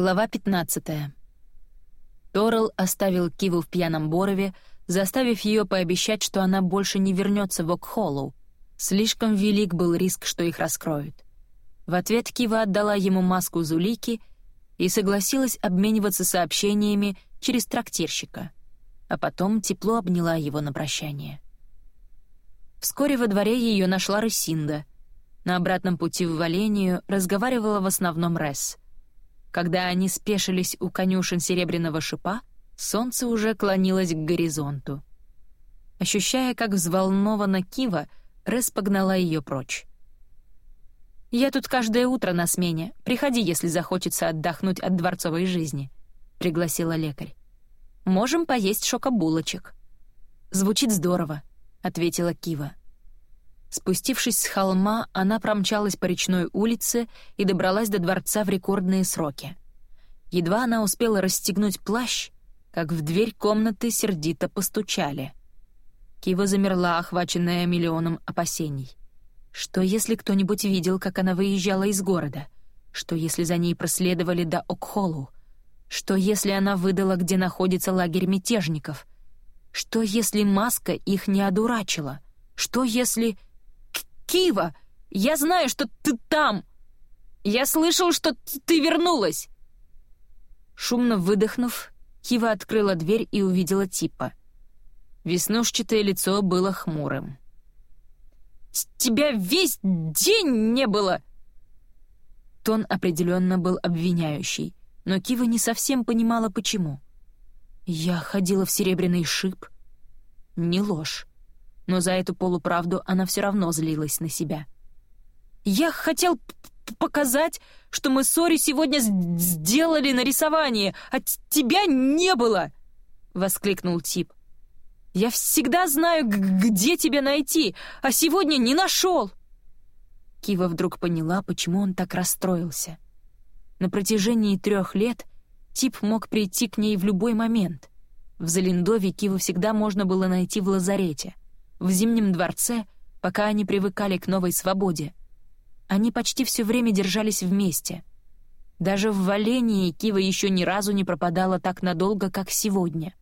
Глава 15. Торрелл оставил Киву в пьяном Борове, заставив ее пообещать, что она больше не вернется в Окхоллоу. Слишком велик был риск, что их раскроют. В ответ Кива отдала ему маску Зулики и согласилась обмениваться сообщениями через трактирщика, а потом тепло обняла его на прощание. Вскоре во дворе ее нашла Рысинда. На обратном пути в Валению разговаривала в основном Ресс — когда они спешились у конюшен серебряного шипа, солнце уже клонилось к горизонту. Ощущая, как взволнована Кива, Рэс погнала ее прочь. «Я тут каждое утро на смене. Приходи, если захочется отдохнуть от дворцовой жизни», — пригласила лекарь. «Можем поесть шокобулочек». «Звучит здорово», — ответила Кива. Спустившись с холма, она промчалась по речной улице и добралась до дворца в рекордные сроки. Едва она успела расстегнуть плащ, как в дверь комнаты сердито постучали. Кива замерла, охваченная миллионом опасений. Что если кто-нибудь видел, как она выезжала из города? Что если за ней проследовали до Окхолу? Что если она выдала, где находится лагерь мятежников? Что если маска их не одурачила? Что если... Кива! Я знаю, что ты там! Я слышал, что ты вернулась!» Шумно выдохнув, Кива открыла дверь и увидела Типа. Веснушчатое лицо было хмурым. «Тебя весь день не было!» Тон определенно был обвиняющий, но Кива не совсем понимала, почему. «Я ходила в серебряный шип». Не ложь но за эту полуправду она все равно злилась на себя. «Я хотел показать, что мы с Ори сегодня сделали нарисование, а тебя не было!» — воскликнул Тип. «Я всегда знаю, где тебя найти, а сегодня не нашел!» Кива вдруг поняла, почему он так расстроился. На протяжении трех лет Тип мог прийти к ней в любой момент. В Залиндове Киву всегда можно было найти в лазарете — в Зимнем дворце, пока они привыкали к новой свободе. Они почти все время держались вместе. Даже в Валении Кива еще ни разу не пропадала так надолго, как сегодня.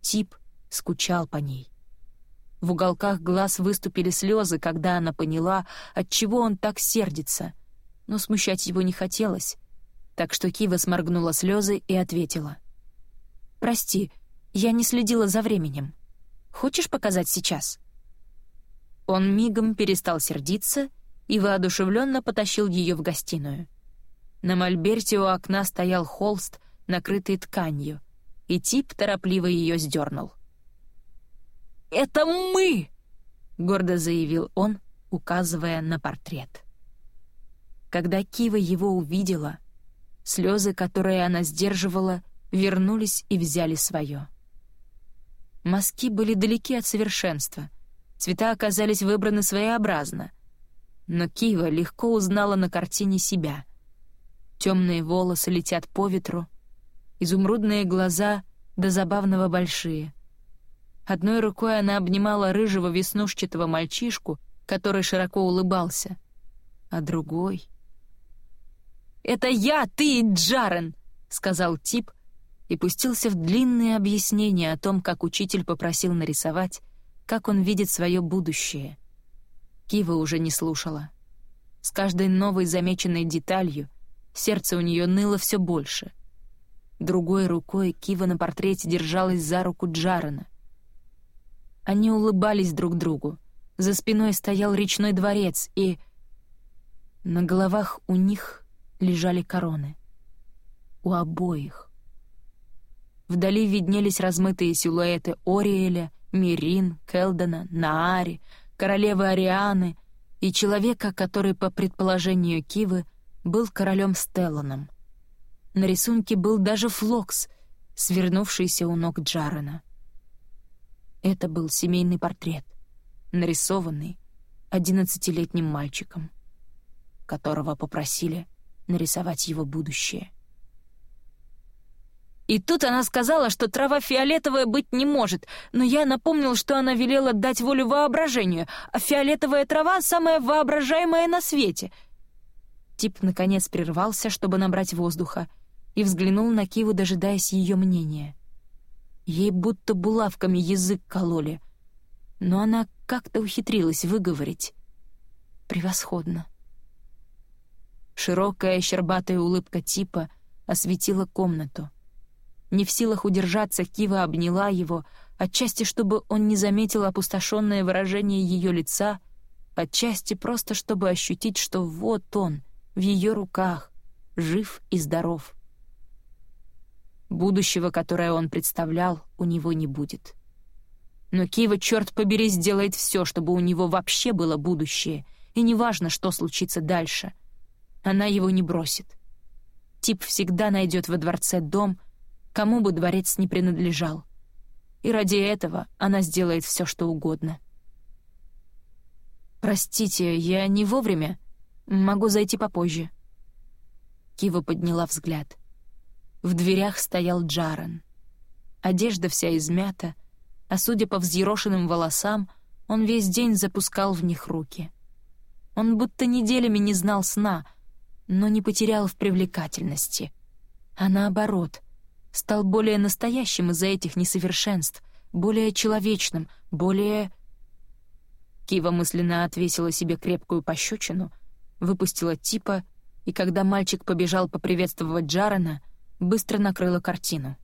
Тип скучал по ней. В уголках глаз выступили слезы, когда она поняла, от чего он так сердится. Но смущать его не хотелось, так что Кива сморгнула слезы и ответила. «Прости, я не следила за временем. Хочешь показать сейчас?» Он мигом перестал сердиться и воодушевленно потащил ее в гостиную. На мольберте у окна стоял холст, накрытый тканью, и тип торопливо ее сдернул. «Это мы!» — гордо заявил он, указывая на портрет. Когда Кива его увидела, слезы, которые она сдерживала, вернулись и взяли свое. Мазки были далеки от совершенства. Цвета оказались выбраны своеобразно. Но Кива легко узнала на картине себя. Темные волосы летят по ветру, изумрудные глаза до забавного большие. Одной рукой она обнимала рыжего веснушчатого мальчишку, который широко улыбался, а другой... «Это я, ты Джарен!» — сказал тип, и пустился в длинные объяснения о том, как учитель попросил нарисовать, как он видит свое будущее. Кива уже не слушала. С каждой новой замеченной деталью сердце у нее ныло все больше. Другой рукой Кива на портрете держалась за руку Джарена. Они улыбались друг другу. За спиной стоял речной дворец, и... На головах у них лежали короны. У обоих. Вдали виднелись размытые силуэты Ориэля, Мирин, Келдена, Наари, королевы Арианы и человека, который, по предположению Кивы, был королем Стелланом. На рисунке был даже флокс, свернувшийся у ног Джарена. Это был семейный портрет, нарисованный одиннадцатилетним мальчиком, которого попросили нарисовать его будущее. И тут она сказала, что трава фиолетовая быть не может, но я напомнил, что она велела дать волю воображению, а фиолетовая трава — самая воображаемая на свете. Тип, наконец, прервался, чтобы набрать воздуха, и взглянул на Киву, дожидаясь ее мнения. Ей будто булавками язык кололи, но она как-то ухитрилась выговорить. Превосходно. Широкая щербатая улыбка типа осветила комнату. Не в силах удержаться, Кива обняла его, отчасти чтобы он не заметил опустошенное выражение ее лица, отчасти просто чтобы ощутить, что вот он, в ее руках, жив и здоров. Будущего, которое он представлял, у него не будет. Но Кива, черт побери, сделает все, чтобы у него вообще было будущее, и неважно, что случится дальше. Она его не бросит. Тип всегда найдет во дворце дом, кому бы дворец не принадлежал. И ради этого она сделает все, что угодно. «Простите, я не вовремя. Могу зайти попозже». Кива подняла взгляд. В дверях стоял Джаран. Одежда вся измята — а судя по взъерошенным волосам, он весь день запускал в них руки. Он будто неделями не знал сна, но не потерял в привлекательности. А наоборот, стал более настоящим из-за этих несовершенств, более человечным, более... Кива мысленно отвесила себе крепкую пощечину, выпустила типа, и когда мальчик побежал поприветствовать Джарена, быстро накрыла картину.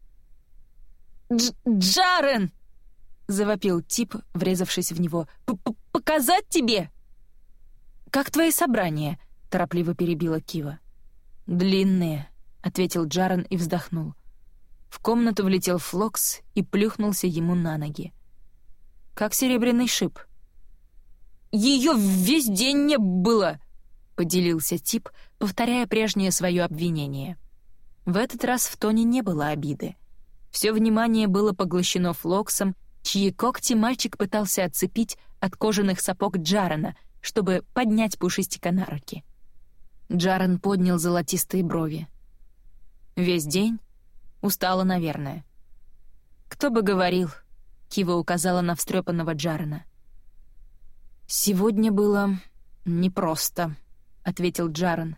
Дж «Джарен!» — завопил тип, врезавшись в него. П -п «Показать тебе?» «Как твои собрания?» — торопливо перебила Кива. «Длинные», — ответил Джаран и вздохнул. В комнату влетел Флокс и плюхнулся ему на ноги. «Как серебряный шип». «Ее весь день не было!» — поделился тип, повторяя прежнее свое обвинение. В этот раз в тоне не было обиды. Все внимание было поглощено Флоксом чьи когти мальчик пытался отцепить от кожаных сапог Джарена, чтобы поднять пушистика на руки. Джарен поднял золотистые брови. «Весь день? Устала, наверное». «Кто бы говорил?» — Кива указала на встрепанного Джарена. «Сегодня было непросто», — ответил Джарен.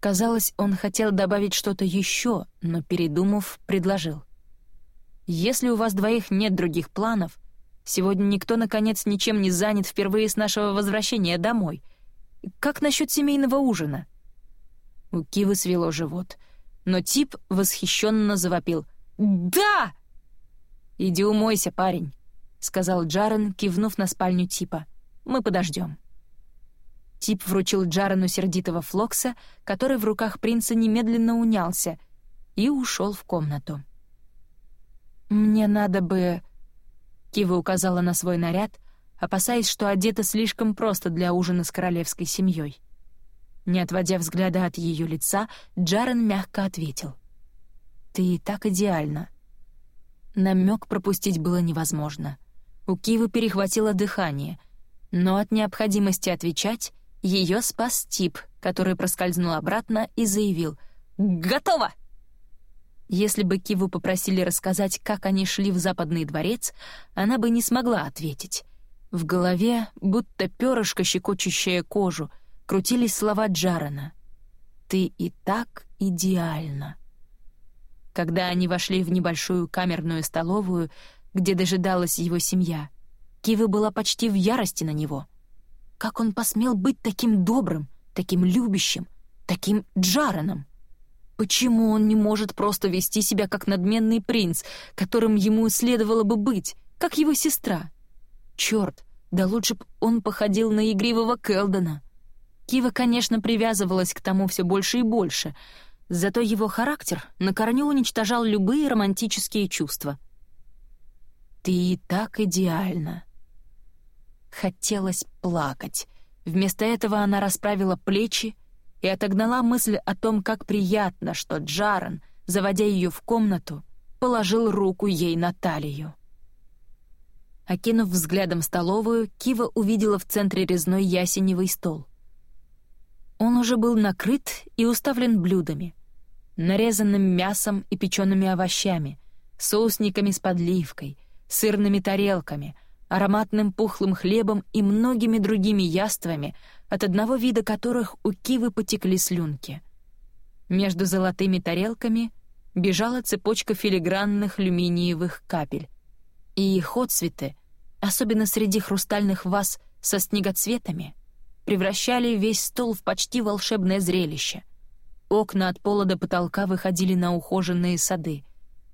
Казалось, он хотел добавить что-то еще, но, передумав, предложил — если у вас двоих нет других планов, сегодня никто, наконец, ничем не занят впервые с нашего возвращения домой. Как насчет семейного ужина?» У Кивы свело живот, но тип восхищенно завопил. «Да!» «Иди умойся, парень», — сказал Джарен, кивнув на спальню типа. «Мы подождем». Тип вручил Джарену сердитого флокса, который в руках принца немедленно унялся, и ушел в комнату. «Мне надо бы...» Кива указала на свой наряд, опасаясь, что одета слишком просто для ужина с королевской семьей. Не отводя взгляда от ее лица, Джарен мягко ответил. «Ты и так идеальна». Намек пропустить было невозможно. У Кивы перехватило дыхание, но от необходимости отвечать ее спас тип, который проскользнул обратно и заявил «Готово!» Если бы Киву попросили рассказать, как они шли в Западный дворец, она бы не смогла ответить. В голове, будто перышко, щекочущее кожу, крутились слова Джарана. «Ты и так идеальна». Когда они вошли в небольшую камерную столовую, где дожидалась его семья, Кива была почти в ярости на него. Как он посмел быть таким добрым, таким любящим, таким Джараном? Почему он не может просто вести себя как надменный принц, которым ему следовало бы быть, как его сестра? Черт, да лучше б он походил на игривого Келдона. Кива, конечно, привязывалась к тому все больше и больше, зато его характер на корню уничтожал любые романтические чувства. «Ты и так идеальна». Хотелось плакать. Вместо этого она расправила плечи и отогнала мысль о том, как приятно, что Джаран, заводя ее в комнату, положил руку ей на талию. Окинув взглядом столовую, Кива увидела в центре резной ясеневый стол. Он уже был накрыт и уставлен блюдами, нарезанным мясом и печеными овощами, соусниками с подливкой, сырными тарелками, ароматным пухлым хлебом и многими другими яствами, от одного вида которых у Кивы потекли слюнки. Между золотыми тарелками бежала цепочка филигранных люминиевых капель, и их отцветы, особенно среди хрустальных ваз со снегоцветами, превращали весь стол в почти волшебное зрелище. Окна от пола до потолка выходили на ухоженные сады.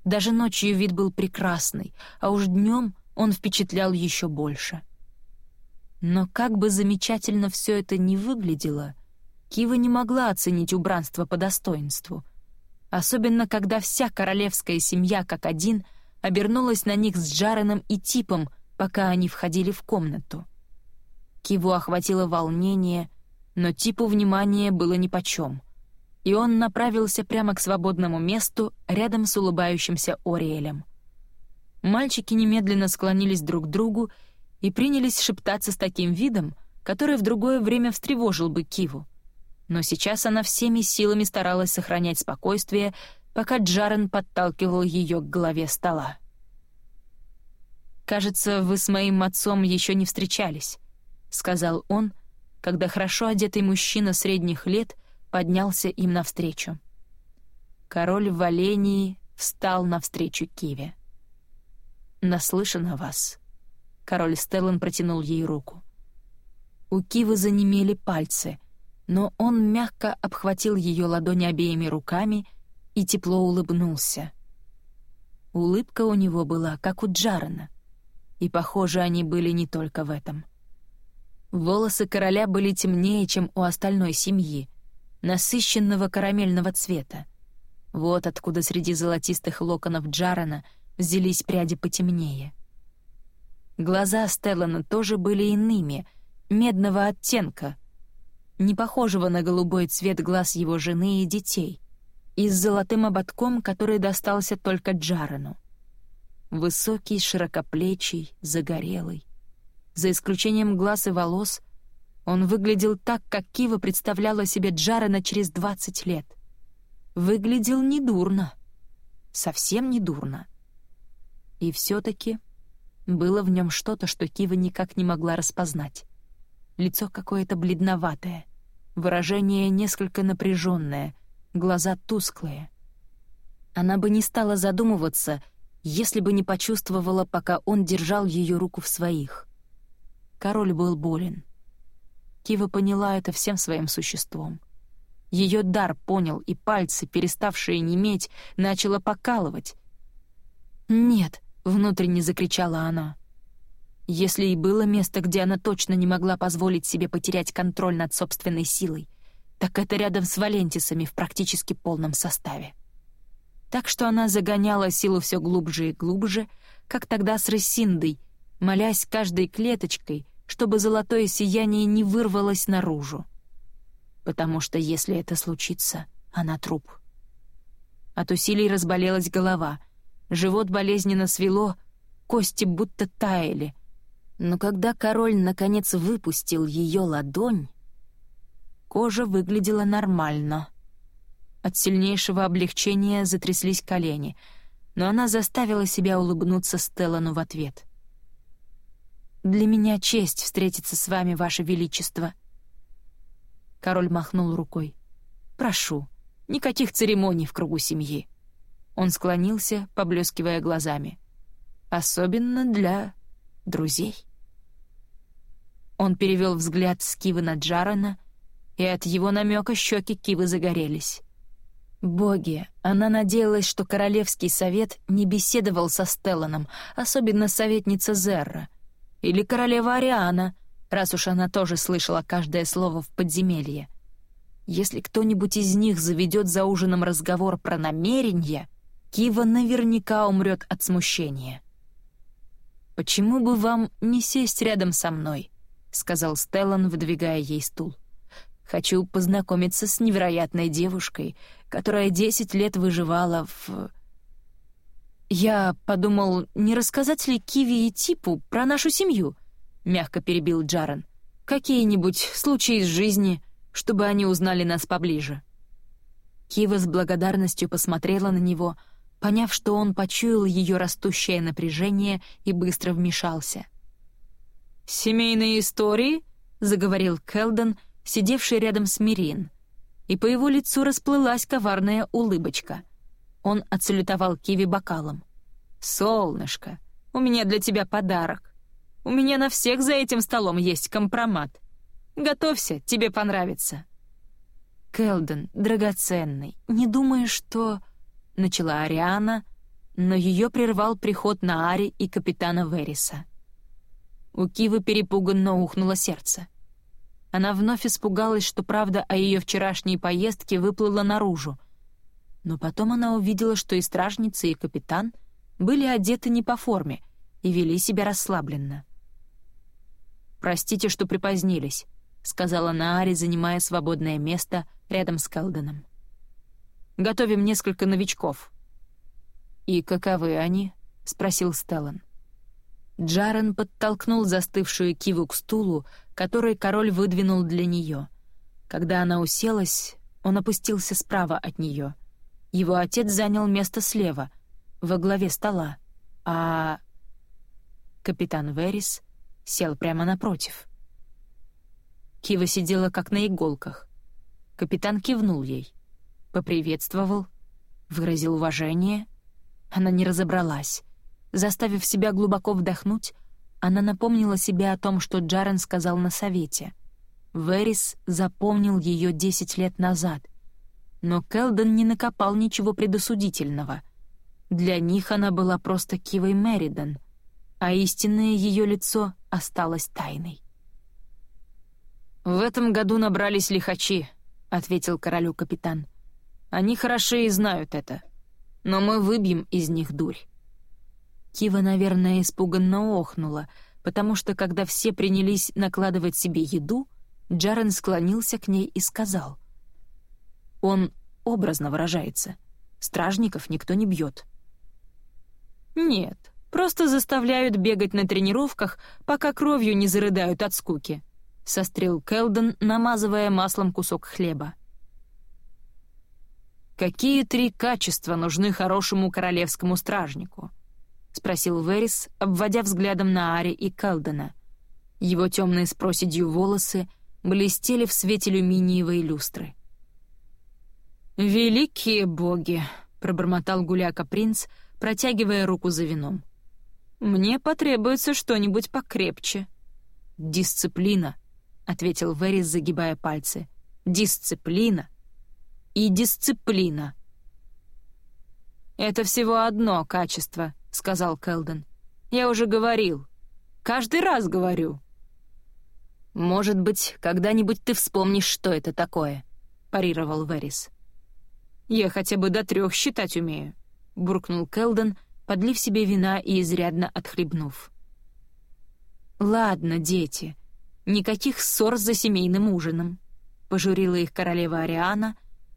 Даже ночью вид был прекрасный, а уж днем он впечатлял еще больше. Но как бы замечательно все это ни выглядело, Кива не могла оценить убранство по достоинству. Особенно, когда вся королевская семья как один обернулась на них с Джареном и Типом, пока они входили в комнату. Киву охватило волнение, но Типу внимание было нипочем, и он направился прямо к свободному месту рядом с улыбающимся Ориэлем. Мальчики немедленно склонились друг к другу и принялись шептаться с таким видом, который в другое время встревожил бы Киву. Но сейчас она всеми силами старалась сохранять спокойствие, пока Джарен подталкивал ее к голове стола. «Кажется, вы с моим отцом еще не встречались», — сказал он, когда хорошо одетый мужчина средних лет поднялся им навстречу. Король в Валении встал навстречу Киве. «Наслышан о вас». Король Стеллан протянул ей руку. У Кивы занемели пальцы, но он мягко обхватил ее ладони обеими руками и тепло улыбнулся. Улыбка у него была, как у Джарена, и, похоже, они были не только в этом. Волосы короля были темнее, чем у остальной семьи, насыщенного карамельного цвета. Вот откуда среди золотистых локонов Джарена взялись пряди потемнее. Глаза Стеллана тоже были иными, медного оттенка, не похожего на голубой цвет глаз его жены и детей, и с золотым ободком, который достался только Джарену. Высокий, широкоплечий, загорелый. За исключением глаз и волос, он выглядел так, как Кива представляла себе Джарена через 20 лет. Выглядел недурно. Совсем недурно. И все-таки было в нем что-то, что Кива никак не могла распознать. Лицо какое-то бледноватое, выражение несколько напряженное, глаза тусклые. Она бы не стала задумываться, если бы не почувствовала, пока он держал ее руку в своих. Король был болен. Кива поняла это всем своим существом. Ее дар понял, и пальцы, переставшие неметь, начало покалывать. «Нет!» — внутренне закричала она. Если и было место, где она точно не могла позволить себе потерять контроль над собственной силой, так это рядом с Валентисами в практически полном составе. Так что она загоняла силу все глубже и глубже, как тогда с Рессиндой, молясь каждой клеточкой, чтобы золотое сияние не вырвалось наружу. Потому что если это случится, она труп. От усилий разболелась голова, живот болезненно свело, кости будто таяли. Но когда король наконец выпустил ее ладонь, кожа выглядела нормально. От сильнейшего облегчения затряслись колени — но она заставила себя улыбнуться Стеллану в ответ. «Для меня честь встретиться с вами, Ваше Величество». Король махнул рукой. «Прошу, никаких церемоний в кругу семьи». Он склонился, поблескивая глазами. «Особенно для друзей». Он перевел взгляд с Кивы на Джарена, и от его намека щеки Кивы загорелись. Боги, она надеялась, что Королевский совет не беседовал со Стелланом, особенно советница Зерра. Или королева Ариана, раз уж она тоже слышала каждое слово в подземелье. Если кто-нибудь из них заведет за ужином разговор про намерения, Кива наверняка умрет от смущения. «Почему бы вам не сесть рядом со мной?» — сказал Стеллан, выдвигая ей стул. Хочу познакомиться с невероятной девушкой, которая десять лет выживала в... Я подумал, не рассказать ли Киви и Типу про нашу семью, мягко перебил Джаран. Какие-нибудь случаи из жизни, чтобы они узнали нас поближе. Кива с благодарностью посмотрела на него, поняв, что он почуял ее растущее напряжение и быстро вмешался. «Семейные истории?» — заговорил Келден — сидевший рядом с Мирин. и по его лицу расплылась коварная улыбочка. Он отсалютовал Киви бокалом. «Солнышко, у меня для тебя подарок. У меня на всех за этим столом есть компромат. Готовься, тебе понравится». «Келден, драгоценный, не думаешь, что...» — начала Ариана, но ее прервал приход на Ари и капитана Вериса. У Кивы перепуганно ухнуло сердце. Она вновь испугалась, что правда о ее вчерашней поездке выплыла наружу. Но потом она увидела, что и стражница, и капитан были одеты не по форме и вели себя расслабленно. «Простите, что припозднились», — сказала Наари, занимая свободное место рядом с Келденом. «Готовим несколько новичков». «И каковы они?» — спросил Стеллан. Джарен подтолкнул застывшую Киву к стулу, который король выдвинул для нее. Когда она уселась, он опустился справа от нее. Его отец занял место слева, во главе стола, а... Капитан Верис сел прямо напротив. Кива сидела как на иголках. Капитан кивнул ей, поприветствовал, выразил уважение. Она не разобралась. Заставив себя глубоко вдохнуть, она напомнила себе о том, что Джарен сказал на совете. Верис запомнил ее десять лет назад, но Келден не накопал ничего предосудительного. Для них она была просто Кивой Мериден, а истинное ее лицо осталось тайной. «В этом году набрались лихачи», — ответил королю капитан. «Они хороши и знают это, но мы выбьем из них дурь». Кива, наверное, испуганно охнула, потому что, когда все принялись накладывать себе еду, Джарен склонился к ней и сказал. «Он образно выражается. Стражников никто не бьет». «Нет, просто заставляют бегать на тренировках, пока кровью не зарыдают от скуки», — сострил Келден, намазывая маслом кусок хлеба. «Какие три качества нужны хорошему королевскому стражнику?» — спросил Верис, обводя взглядом на Ари и Келдена. Его темные с проседью волосы блестели в свете люминиевой люстры. «Великие боги!» — пробормотал гуляка принц, протягивая руку за вином. «Мне потребуется что-нибудь покрепче». «Дисциплина», — ответил Верис, загибая пальцы. «Дисциплина и дисциплина». «Это всего одно качество», — сказал Келден. «Я уже говорил. Каждый раз говорю». «Может быть, когда-нибудь ты вспомнишь, что это такое», — парировал Верис. «Я хотя бы до трех считать умею», — буркнул Келден, подлив себе вина и изрядно отхлебнув. «Ладно, дети, никаких ссор за семейным ужином», — пожурила их королева Ариана,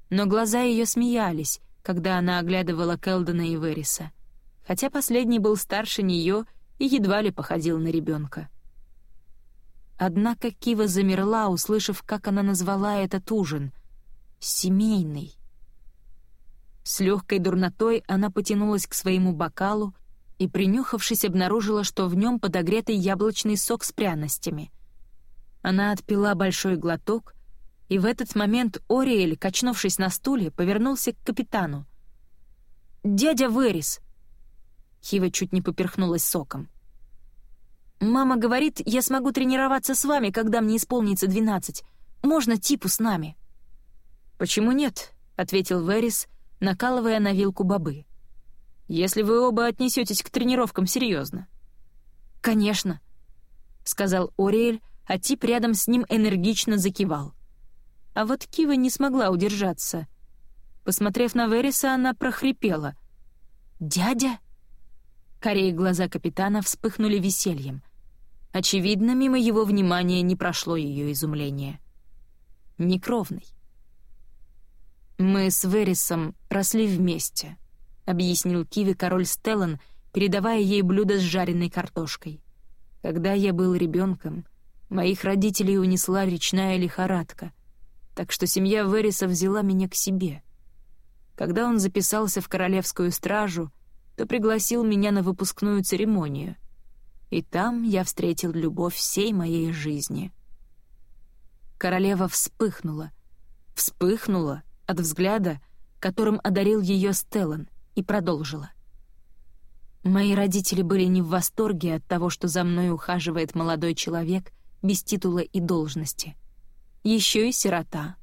но глаза ее смеялись, когда она оглядывала Келдена и Вериса — хотя последний был старше нее и едва ли походил на ребенка. Однако Кива замерла, услышав, как она назвала этот ужин — «семейный». С легкой дурнотой она потянулась к своему бокалу и, принюхавшись, обнаружила, что в нем подогретый яблочный сок с пряностями. Она отпила большой глоток, и в этот момент Ориэль, качнувшись на стуле, повернулся к капитану. «Дядя Верис!» Хива чуть не поперхнулась соком. «Мама говорит, я смогу тренироваться с вами, когда мне исполнится двенадцать. Можно типу с нами». «Почему нет?» — ответил Верис, накалывая на вилку бобы. «Если вы оба отнесетесь к тренировкам серьезно». «Конечно», — сказал Ориэль, а тип рядом с ним энергично закивал. А вот Кива не смогла удержаться. Посмотрев на Вериса, она прохрипела. «Дядя?» Корее глаза капитана вспыхнули весельем. Очевидно, мимо его внимания не прошло ее изумление. Некровный. «Мы с Верисом росли вместе», — объяснил Киви король Стеллан, передавая ей блюдо с жареной картошкой. «Когда я был ребенком, моих родителей унесла речная лихорадка, так что семья Вериса взяла меня к себе. Когда он записался в королевскую стражу — то пригласил меня на выпускную церемонию. И там я встретил любовь всей моей жизни. Королева вспыхнула. вспыхнула от взгляда, которым одарил ее Стеллан, и продолжила. Мои родители были не в восторге от того, что за мной ухаживает молодой человек без титула и должности. Еще и сирота.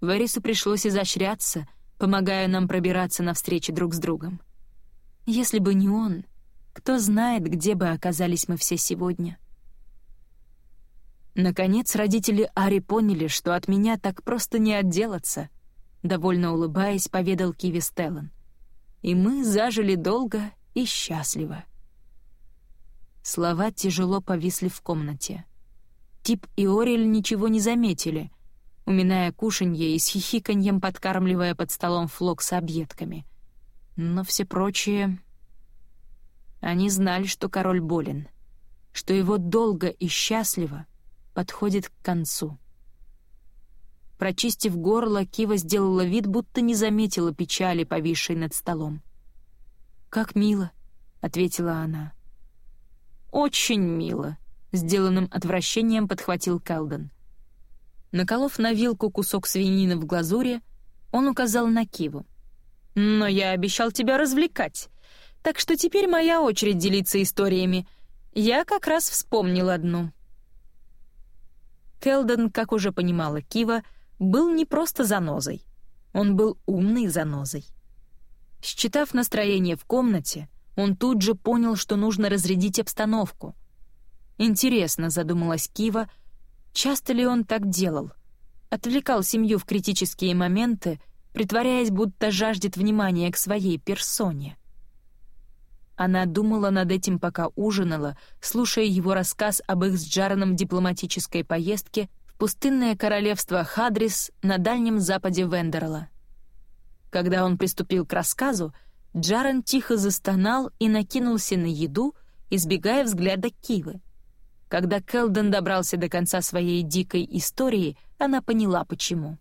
Варису пришлось изощряться, помогая нам пробираться навстречу друг с другом. Если бы не он, кто знает, где бы оказались мы все сегодня. Наконец родители Ари поняли, что от меня так просто не отделаться, довольно улыбаясь, поведал Киви Стеллан. И мы зажили долго и счастливо. Слова тяжело повисли в комнате. Тип и Орель ничего не заметили, уминая кушанье и с хихиканьем подкармливая под столом флок с объедками. Но все прочие... Они знали, что король болен, что его долго и счастливо подходит к концу. Прочистив горло, Кива сделала вид, будто не заметила печали, повисшей над столом. «Как мило», — ответила она. «Очень мило», — сделанным отвращением подхватил Келден. Наколов на вилку кусок свинины в глазури, он указал на Киву. «Но я обещал тебя развлекать, так что теперь моя очередь делиться историями. Я как раз вспомнил одну». Келден, как уже понимала Кива, был не просто занозой. Он был умной занозой. Считав настроение в комнате, он тут же понял, что нужно разрядить обстановку. Интересно, задумалась Кива, часто ли он так делал? Отвлекал семью в критические моменты, притворяясь, будто жаждет внимания к своей персоне. Она думала над этим, пока ужинала, слушая его рассказ об их с Джараном дипломатической поездке пустынное королевство Хадрис на дальнем западе Вендерла. Когда он приступил к рассказу, Джарен тихо застонал и накинулся на еду, избегая взгляда Кивы. Когда Келден добрался до конца своей дикой истории, она поняла, почему.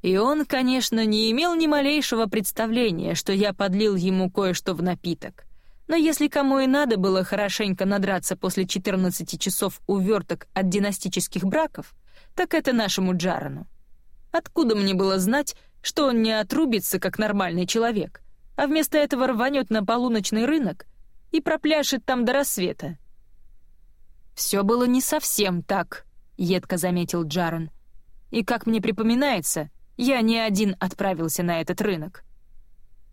И он, конечно, не имел ни малейшего представления, что я подлил ему кое-что в напиток. Но если кому и надо было хорошенько надраться после 14 часов уверток от династических браков, так это нашему Джарану. Откуда мне было знать, что он не отрубится, как нормальный человек, а вместо этого рванет на полуночный рынок и пропляшет там до рассвета. «Все было не совсем так», — едко заметил Джарен. «И, как мне припоминается, я не один отправился на этот рынок».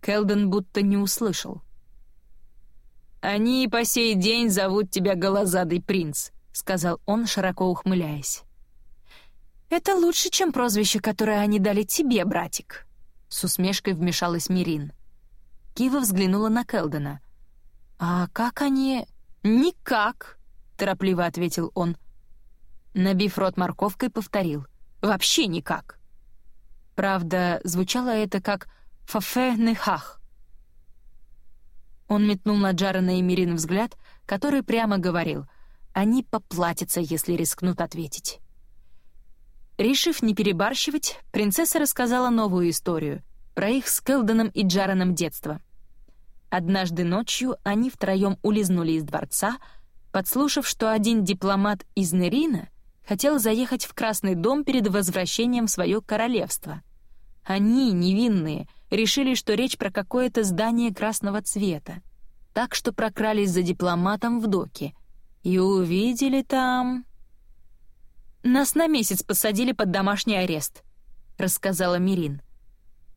Келден будто не услышал. «Они по сей день зовут тебя Голозадый принц», — сказал он, широко ухмыляясь. «Это лучше, чем прозвище, которое они дали тебе, братик», — с усмешкой вмешалась Мирин. Кива взглянула на Келдена. «А как они...» «Никак», — торопливо ответил он. Набив рот морковкой, повторил. «Вообще никак». Правда, звучало это как «фафе нехах». Он метнул на Джарена и Мирин взгляд, который прямо говорил «Они поплатятся, если рискнут ответить». Решив не перебарщивать, принцесса рассказала новую историю про их с Келденом и Джараном детство. Однажды ночью они втроем улизнули из дворца, подслушав, что один дипломат из Нерина хотел заехать в Красный дом перед возвращением в свое королевство. Они, невинные, решили, что речь про какое-то здание красного цвета, так что прокрались за дипломатом в доке и увидели там... «Нас на месяц посадили под домашний арест», — рассказала Мирин.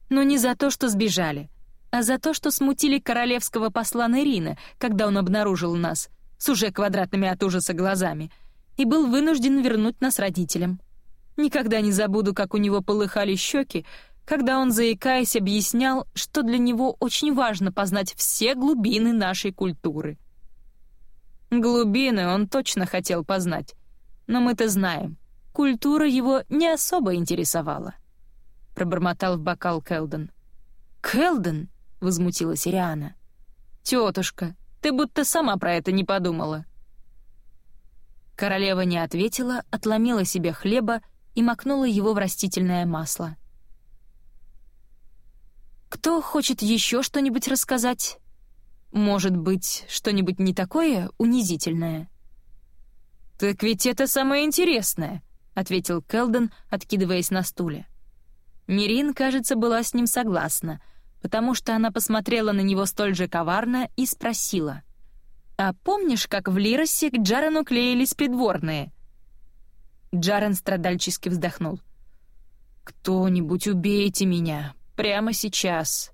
«Но не за то, что сбежали, а за то, что смутили королевского посла Нерина, когда он обнаружил нас, с уже квадратными от ужаса глазами, и был вынужден вернуть нас родителям. Никогда не забуду, как у него полыхали щеки, когда он, заикаясь, объяснял, что для него очень важно познать все глубины нашей культуры. Глубины он точно хотел познать, но мы-то знаем, культура его не особо интересовала. Пробормотал в бокал Келден. «Келден?» — возмутилась Ириана. «Тетушка, ты будто сама про это не подумала». Королева не ответила, отломила себе хлеба и макнула его в растительное масло. «Кто хочет еще что-нибудь рассказать? Может быть, что-нибудь не такое унизительное?» «Так ведь это самое интересное», — ответил Келден, откидываясь на стуле. Мирин, кажется, была с ним согласна, потому что она посмотрела на него столь же коварно и спросила. «А помнишь, как в Лиросе к Джарену клеились придворные?» Джарен страдальчески вздохнул. «Кто-нибудь убейте меня, прямо сейчас!»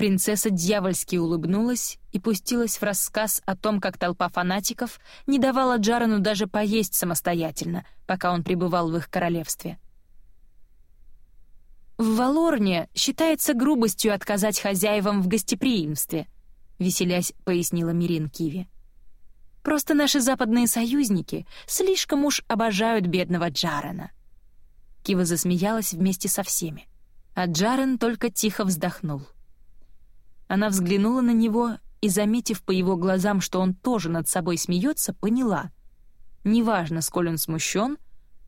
Принцесса дьявольски улыбнулась и пустилась в рассказ о том, как толпа фанатиков не давала Джарану даже поесть самостоятельно, пока он пребывал в их королевстве. «В Валорне считается грубостью отказать хозяевам в гостеприимстве», — веселясь пояснила Мирин Киви. «Просто наши западные союзники слишком уж обожают бедного Джарена». Кива засмеялась вместе со всеми, а Джарен только тихо вздохнул — она взглянула на него и, заметив по его глазам, что он тоже над собой смеется, поняла. Неважно, сколь он смущен,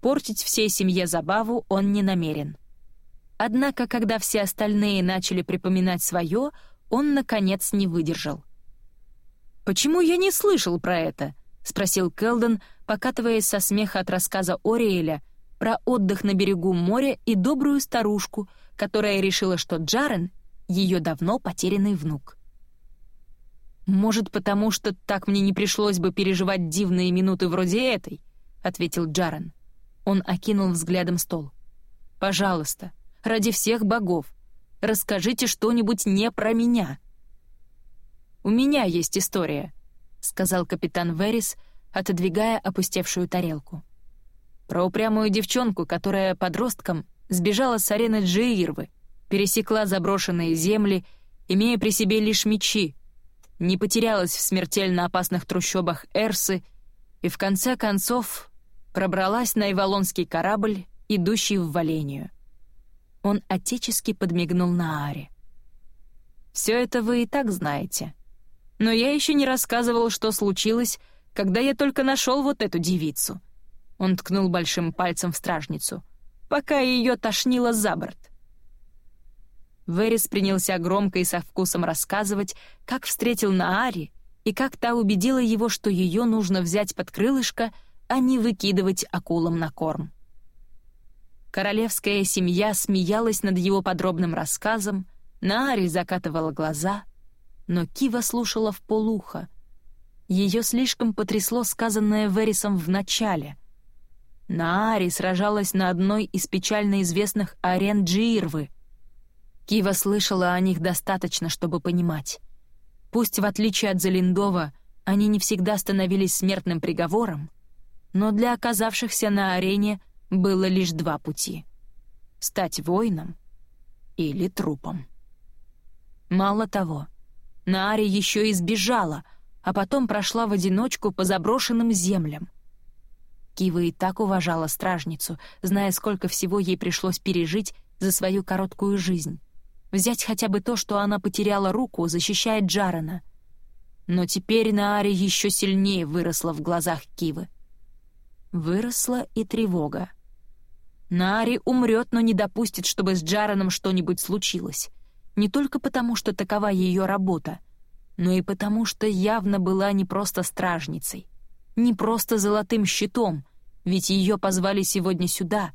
портить всей семье забаву он не намерен. Однако, когда все остальные начали припоминать свое, он, наконец, не выдержал. «Почему я не слышал про это?» — спросил Келден, покатываясь со смеха от рассказа Ориэля про отдых на берегу моря и добрую старушку, которая решила, что Джарен ее давно потерянный внук. «Может, потому что так мне не пришлось бы переживать дивные минуты вроде этой?» — ответил Джарен. Он окинул взглядом стол. «Пожалуйста, ради всех богов, расскажите что-нибудь не про меня». «У меня есть история», — сказал капитан Верис, отодвигая опустевшую тарелку. «Про упрямую девчонку, которая подростком сбежала с арены Джеирвы пересекла заброшенные земли, имея при себе лишь мечи, не потерялась в смертельно опасных трущобах Эрсы и в конце концов пробралась на Ивалонский корабль, идущий в Валению. Он отечески подмигнул на Аре. «Все это вы и так знаете. Но я еще не рассказывал, что случилось, когда я только нашел вот эту девицу». Он ткнул большим пальцем в стражницу. «Пока ее тошнило за борт. Верис принялся громко и со вкусом рассказывать, как встретил Наари и как та убедила его, что ее нужно взять под крылышко, а не выкидывать акулам на корм. Королевская семья смеялась над его подробным рассказом, Наари закатывала глаза, но Кива слушала в полухо. Ее слишком потрясло сказанное Верисом в начале. Наари сражалась на одной из печально известных арен Джирвы — Кива слышала о них достаточно, чтобы понимать. Пусть, в отличие от Залиндова, они не всегда становились смертным приговором, но для оказавшихся на арене было лишь два пути — стать воином или трупом. Мало того, Наари еще и сбежала, а потом прошла в одиночку по заброшенным землям. Кива и так уважала стражницу, зная, сколько всего ей пришлось пережить за свою короткую жизнь. Взять хотя бы то, что она потеряла руку, защищает Джарена. Но теперь Наари еще сильнее выросла в глазах Кивы. Выросла и тревога. Наари умрет, но не допустит, чтобы с Джареном что-нибудь случилось. Не только потому, что такова ее работа, но и потому, что явно была не просто стражницей, не просто золотым щитом, ведь ее позвали сегодня сюда,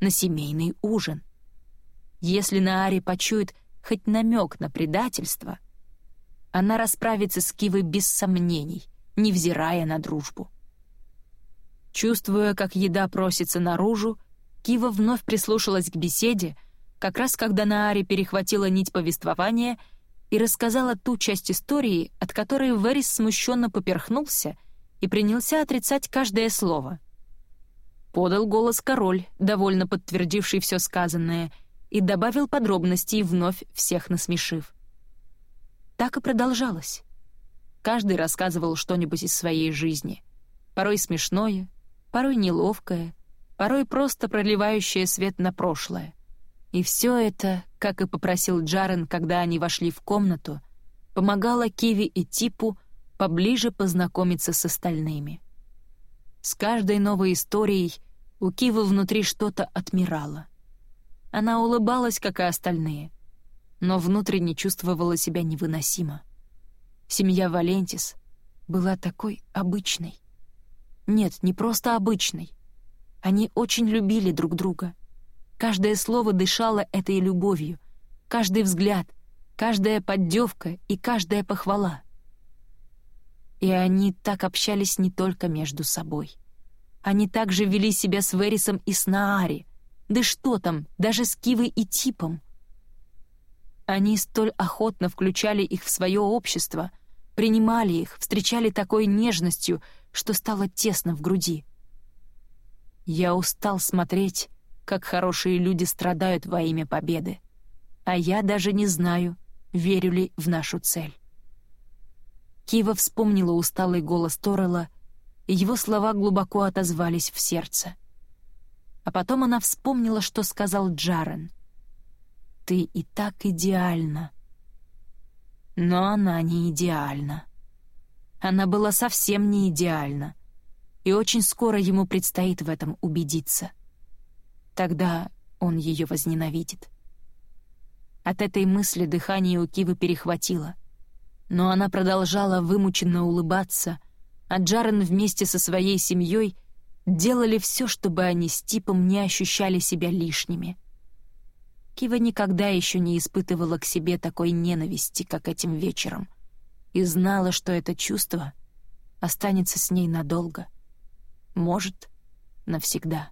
на семейный ужин. Если Наари почует хоть намек на предательство, она расправится с Кивой без сомнений, невзирая на дружбу. Чувствуя, как еда просится наружу, Кива вновь прислушалась к беседе, как раз когда Наари перехватила нить повествования и рассказала ту часть истории, от которой Верис смущенно поперхнулся и принялся отрицать каждое слово. Подал голос король, довольно подтвердивший все сказанное — и добавил подробностей, вновь всех насмешив. Так и продолжалось. Каждый рассказывал что-нибудь из своей жизни. Порой смешное, порой неловкое, порой просто проливающее свет на прошлое. И все это, как и попросил Джарен, когда они вошли в комнату, помогало Киви и Типу поближе познакомиться с остальными. С каждой новой историей у Кивы внутри что-то отмирало — она улыбалась, как и остальные, но внутренне чувствовала себя невыносимо. Семья Валентис была такой обычной. Нет, не просто обычной, Они очень любили друг друга. Каждое слово дышало этой любовью, каждый взгляд, каждая поддевка и каждая похвала. И они так общались не только между собой. Они также вели себя с Верисом и с Наари. Да что там, даже с Кивой и Типом. Они столь охотно включали их в свое общество, принимали их, встречали такой нежностью, что стало тесно в груди. Я устал смотреть, как хорошие люди страдают во имя победы. А я даже не знаю, верю ли в нашу цель. Кива вспомнила усталый голос Торрелла, и его слова глубоко отозвались в сердце. А потом она вспомнила, что сказал Джарен. «Ты и так идеальна». Но она не идеальна. Она была совсем не идеальна, и очень скоро ему предстоит в этом убедиться. Тогда он ее возненавидит. От этой мысли дыхание у Кивы перехватило. Но она продолжала вымученно улыбаться, а Джарен вместе со своей семьей делали все, чтобы они с Типом не ощущали себя лишними. Кива никогда еще не испытывала к себе такой ненависти, как этим вечером, и знала, что это чувство останется с ней надолго. Может, навсегда.